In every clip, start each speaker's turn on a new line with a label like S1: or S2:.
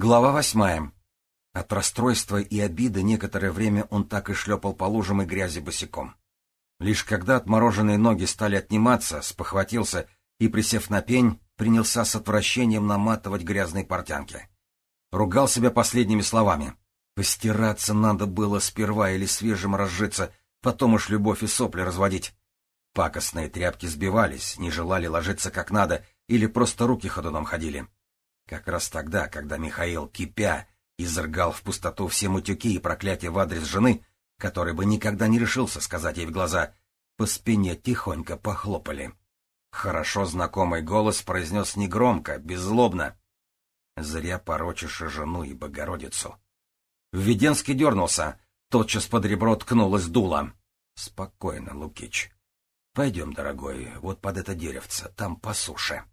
S1: Глава восьмая. От расстройства и обиды некоторое время он так и шлепал по лужам и грязи босиком. Лишь когда отмороженные ноги стали отниматься, спохватился и, присев на пень, принялся с отвращением наматывать грязные портянки. Ругал себя последними словами. Постираться надо было сперва или свежим разжиться, потом уж любовь и сопли разводить. Пакостные тряпки сбивались, не желали ложиться как надо или просто руки ходуном ходили. Как раз тогда, когда Михаил, кипя, изрыгал в пустоту все мутюки и проклятия в адрес жены, который бы никогда не решился сказать ей в глаза, по спине тихонько похлопали. Хорошо знакомый голос произнес негромко, беззлобно. «Зря порочишь и жену, и Богородицу». Введенский дернулся, тотчас под ребро ткнулась дуло. «Спокойно, Лукич. Пойдем, дорогой, вот под это деревце, там по суше».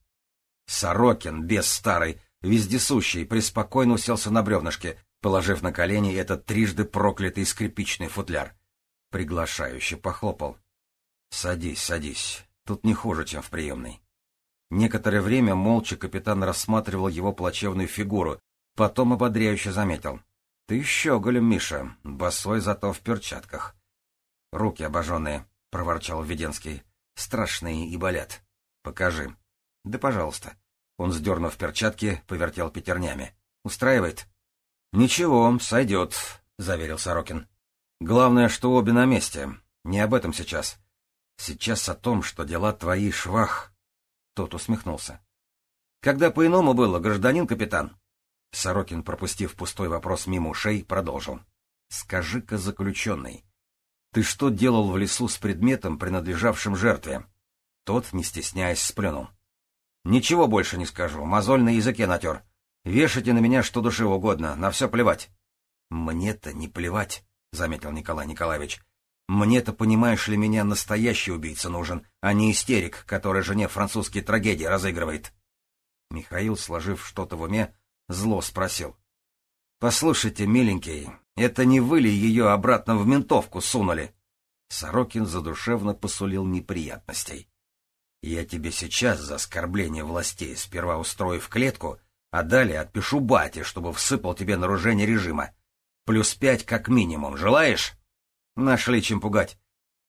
S1: Сорокин, без старый, вездесущий, преспокойно уселся на бревнышке, положив на колени этот трижды проклятый скрипичный футляр. Приглашающе похлопал. — Садись, садись. Тут не хуже, чем в приемной. Некоторое время молча капитан рассматривал его плачевную фигуру, потом ободряюще заметил. — Ты щеголем, Миша, босой зато в перчатках. — Руки обожженные, — проворчал Введенский. — Страшные и болят. — Покажи. — Да, пожалуйста. Он, сдернув перчатки, повертел пятернями. «Устраивает?» «Ничего, сойдет», — заверил Сорокин. «Главное, что обе на месте. Не об этом сейчас. Сейчас о том, что дела твои швах». Тот усмехнулся. «Когда по-иному было, гражданин капитан?» Сорокин, пропустив пустой вопрос мимо ушей, продолжил. «Скажи-ка, заключенный, ты что делал в лесу с предметом, принадлежавшим жертве?» Тот, не стесняясь, сплюнул. Ничего больше не скажу, мозоль на языке натер. Вешайте на меня что душе угодно, на все плевать. Мне-то не плевать, — заметил Николай Николаевич. Мне-то, понимаешь ли, меня настоящий убийца нужен, а не истерик, который жене французские трагедии разыгрывает. Михаил, сложив что-то в уме, зло спросил. — Послушайте, миленький, это не вы ли ее обратно в ментовку сунули? Сорокин задушевно посулил неприятностей. Я тебе сейчас за оскорбление властей сперва устрою в клетку, а далее отпишу бате, чтобы всыпал тебе нарушение режима. Плюс пять как минимум. Желаешь? Нашли чем пугать.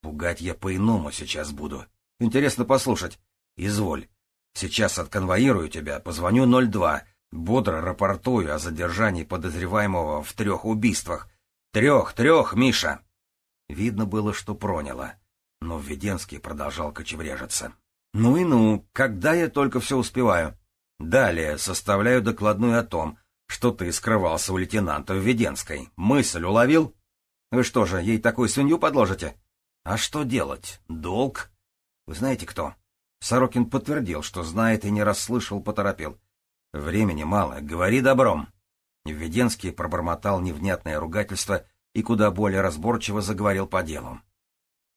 S1: Пугать я по-иному сейчас буду. Интересно послушать. Изволь. Сейчас отконвоирую тебя, позвоню 02, бодро рапортую о задержании подозреваемого в трех убийствах. Трех, трех, Миша! Видно было, что проняло. Но Введенский продолжал кочеврежиться. Ну и ну, когда я только все успеваю. Далее составляю докладную о том, что ты скрывался у лейтенанта Введенской. Мысль уловил? Вы что же, ей такую свинью подложите? А что делать? Долг? Вы знаете кто? Сорокин подтвердил, что знает и не расслышал, поторопил. Времени мало, говори добром. Введенский пробормотал невнятное ругательство и куда более разборчиво заговорил по делу.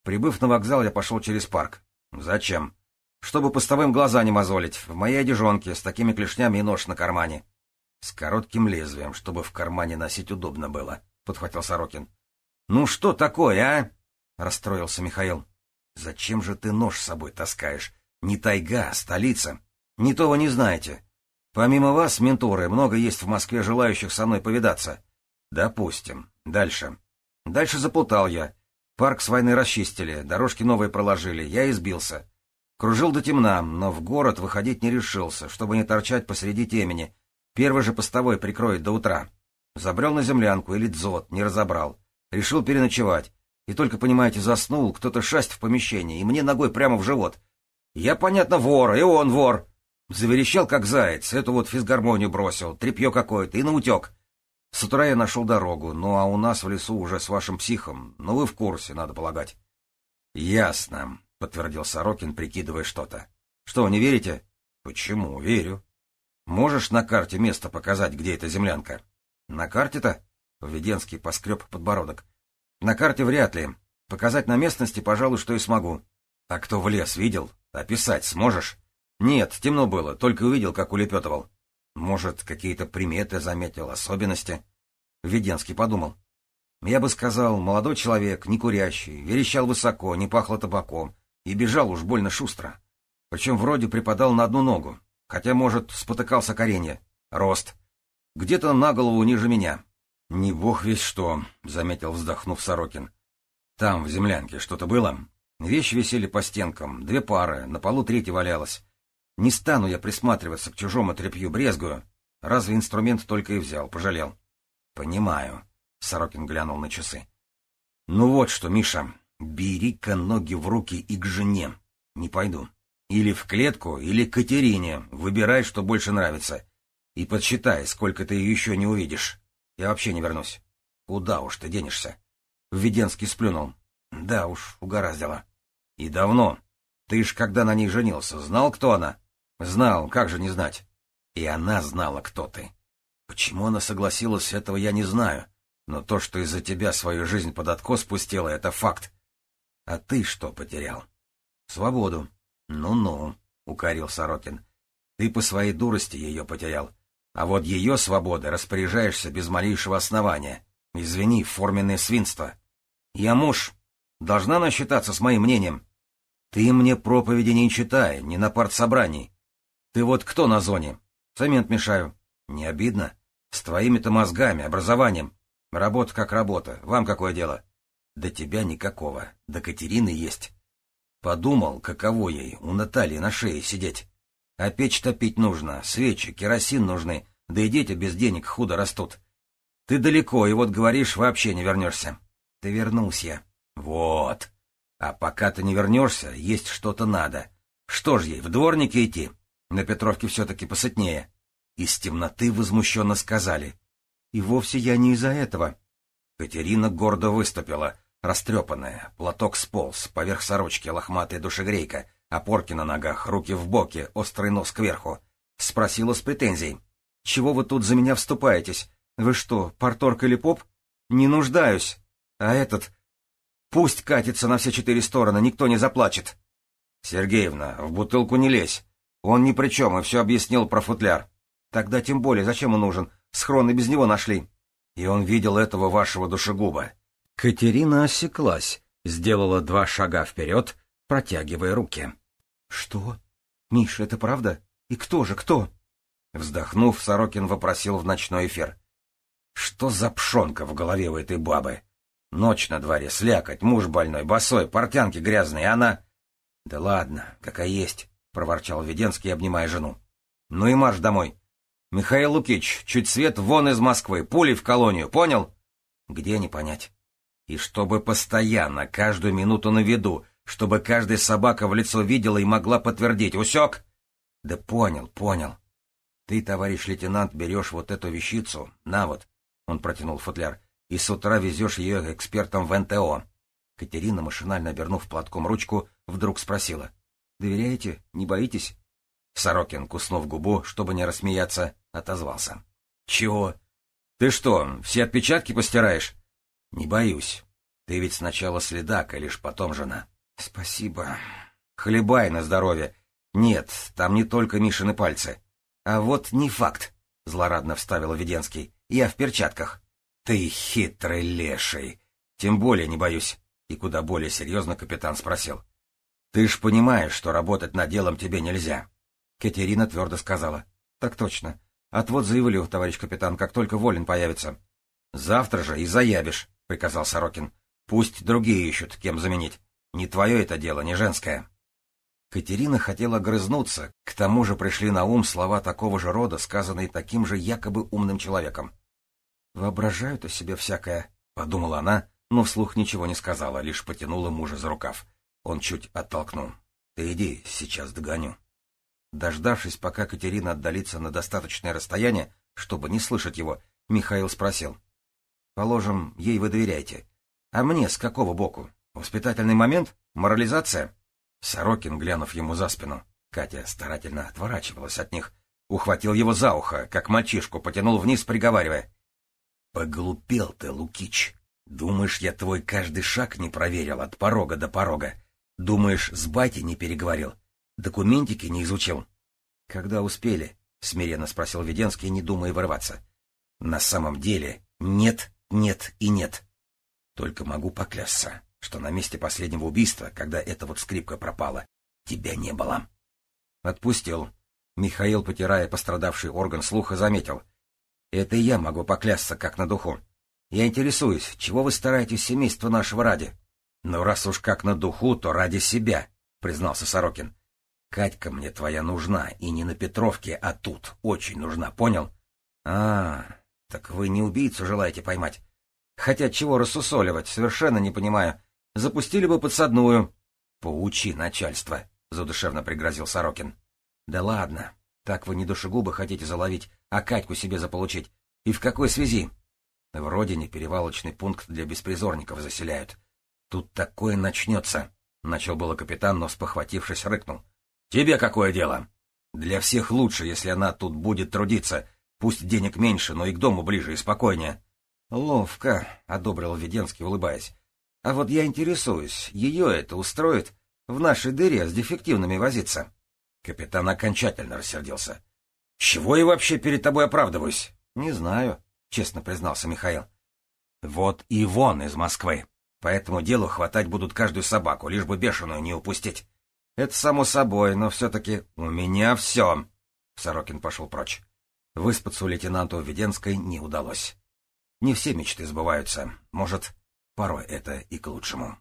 S1: Прибыв на вокзал, я пошел через парк. Зачем? Чтобы постовым глаза не мозолить, в моей одежонке, с такими клешнями и нож на кармане. — С коротким лезвием, чтобы в кармане носить удобно было, — подхватил Сорокин. — Ну что такое, а? — расстроился Михаил. — Зачем же ты нож с собой таскаешь? Не тайга, а столица. Не то вы не знаете. Помимо вас, менторы, много есть в Москве желающих со мной повидаться. Допустим. Дальше. Дальше заплутал я. Парк с войны расчистили, дорожки новые проложили, я избился. Кружил до темна, но в город выходить не решился, чтобы не торчать посреди темени. Первый же постовой прикроет до утра. Забрел на землянку или дзот, не разобрал. Решил переночевать. И только, понимаете, заснул, кто-то шасть в помещении, и мне ногой прямо в живот. Я, понятно, вор, и он вор. Заверещал, как заяц, эту вот физгармонию бросил, тряпье какое-то, и наутек. С утра я нашел дорогу, ну а у нас в лесу уже с вашим психом, ну вы в курсе, надо полагать. — Ясно. — подтвердил Сорокин, прикидывая что-то. — Что, не верите? — Почему? Верю. — Можешь на карте место показать, где эта землянка? — На карте-то? — Введенский поскреб подбородок. — На карте вряд ли. Показать на местности, пожалуй, что и смогу. — А кто в лес видел? Описать сможешь? — Нет, темно было, только увидел, как улепетывал. — Может, какие-то приметы заметил, особенности? Введенский подумал. — Я бы сказал, молодой человек, не курящий, верещал высоко, не пахло табаком, и бежал уж больно шустро. Причем вроде припадал на одну ногу, хотя, может, спотыкался коренья. Рост. Где-то на голову ниже меня. — Не бог весь что, — заметил, вздохнув Сорокин. — Там, в землянке, что-то было? Вещи висели по стенкам, две пары, на полу третья валялась. Не стану я присматриваться к чужому тряпью, брезгую. Разве инструмент только и взял, пожалел? — Понимаю, — Сорокин глянул на часы. — Ну вот что, Миша, бери-ка ноги в руки и к жене. Не пойду. Или в клетку, или к Катерине. Выбирай, что больше нравится. И подсчитай, сколько ты еще не увидишь. Я вообще не вернусь. Куда уж ты денешься? Введенский сплюнул. Да уж, угораздило. И давно. Ты ж, когда на ней женился, знал, кто она? Знал, как же не знать. И она знала, кто ты. Почему она согласилась, этого я не знаю. Но то, что из-за тебя свою жизнь под откос пустила, это факт. А ты что потерял? Свободу. «Ну-ну», — укорил Сорокин. «Ты по своей дурости ее потерял. А вот ее свободы распоряжаешься без малейшего основания. Извини, форменное свинство. Я муж. Должна насчитаться с моим мнением. Ты мне проповеди не читай, не на партсобрании. Ты вот кто на зоне? Цемент мешаю. Не обидно? С твоими-то мозгами, образованием. Работа как работа. Вам какое дело? До тебя никакого. До Катерины есть. Подумал, каково ей у Натальи на шее сидеть. А печь топить нужно, свечи, керосин нужны, да и дети без денег худо растут. Ты далеко, и вот говоришь, вообще не вернешься. Ты вернулся. Вот. А пока ты не вернешься, есть что-то надо. Что ж ей, в дворнике идти? На Петровке все-таки посытнее. Из темноты возмущенно сказали. И вовсе я не из-за этого. Катерина гордо выступила — Растрепанная, платок сполз, поверх сорочки лохматая душегрейка, опорки на ногах, руки в боки, острый нос кверху. Спросила с претензией. — Чего вы тут за меня вступаетесь? Вы что, порторг или поп? Не нуждаюсь. А этот... Пусть катится на все четыре стороны, никто не заплачет. — Сергеевна, в бутылку не лезь. Он ни при чем и все объяснил про футляр. Тогда тем более, зачем он нужен? Схрон и без него нашли. И он видел этого вашего душегуба. Катерина осеклась, сделала два шага вперед, протягивая руки. — Что? Миша, это правда? И кто же, кто? Вздохнув, Сорокин вопросил в ночной эфир. — Что за пшонка в голове у этой бабы? Ночь на дворе, слякоть, муж больной, босой, портянки грязные, она... — Да ладно, какая есть, — проворчал Веденский, обнимая жену. — Ну и марш домой. Михаил Лукич, чуть свет вон из Москвы, пули в колонию, понял? — Где не понять? И чтобы постоянно, каждую минуту на виду, чтобы каждая собака в лицо видела и могла подтвердить. Усек? Да понял, понял. Ты, товарищ лейтенант, берешь вот эту вещицу, на вот, он протянул футляр, и с утра везешь ее экспертам в НТО. Катерина, машинально обернув платком ручку, вдруг спросила. «Доверяете? Не боитесь?» Сорокин, куснув губу, чтобы не рассмеяться, отозвался. «Чего? Ты что, все отпечатки постираешь?» — Не боюсь. Ты ведь сначала следак, а лишь потом жена. — Спасибо. Хлебай на здоровье. Нет, там не только Мишины пальцы. А вот не факт, — злорадно вставил Веденский. Я в перчатках. Ты хитрый леший. Тем более не боюсь. И куда более серьезно капитан спросил. Ты ж понимаешь, что работать над делом тебе нельзя. Катерина твердо сказала. Так точно. Отвод заявлю, товарищ капитан, как только волен появится. Завтра же и заявишь приказал Сорокин. Пусть другие ищут, кем заменить. Не твое это дело, не женское. Катерина хотела грызнуться, к тому же пришли на ум слова такого же рода, сказанные таким же якобы умным человеком. «Воображают о себе всякое», — подумала она, но вслух ничего не сказала, лишь потянула мужа за рукав. Он чуть оттолкнул. «Ты иди, сейчас догоню». Дождавшись, пока Катерина отдалится на достаточное расстояние, чтобы не слышать его, Михаил спросил. Положим, ей вы доверяете. А мне с какого боку? Воспитательный момент? Морализация? Сорокин, глянув ему за спину, Катя старательно отворачивалась от них, ухватил его за ухо, как мальчишку, потянул вниз, приговаривая. — Поглупел ты, Лукич. Думаешь, я твой каждый шаг не проверил от порога до порога? Думаешь, с батей не переговорил? Документики не изучил? — Когда успели? — смиренно спросил Веденский, не думая вырываться. — На самом деле нет нет и нет. Только могу поклясться, что на месте последнего убийства, когда эта вот скрипка пропала, тебя не было. Отпустил. Михаил, потирая пострадавший орган слуха, заметил. Это я могу поклясться, как на духу. Я интересуюсь, чего вы стараетесь семейство нашего ради? Ну, раз уж как на духу, то ради себя, — признался Сорокин. Катька мне твоя нужна, и не на Петровке, а тут. Очень нужна, понял? А, так вы не убийцу желаете поймать? Хотя чего рассусоливать, совершенно не понимаю. Запустили бы подсадную. Поучи начальство, — задушевно пригрозил Сорокин. Да ладно, так вы не душегубы хотите заловить, а Катьку себе заполучить. И в какой связи? В родине перевалочный пункт для беспризорников заселяют. Тут такое начнется. Начал было капитан, но, спохватившись, рыкнул. Тебе какое дело? Для всех лучше, если она тут будет трудиться. Пусть денег меньше, но и к дому ближе и спокойнее. Ловко, — одобрил Веденский, улыбаясь. А вот я интересуюсь, ее это устроит в нашей дыре с дефективными возиться? Капитан окончательно рассердился. — Чего я вообще перед тобой оправдываюсь? — Не знаю, — честно признался Михаил. — Вот и вон из Москвы. По этому делу хватать будут каждую собаку, лишь бы бешеную не упустить. Это само собой, но все-таки у меня все. Сорокин пошел прочь. Выспаться у лейтенанта Веденской не удалось. Не все мечты сбываются. Может, порой это и к лучшему.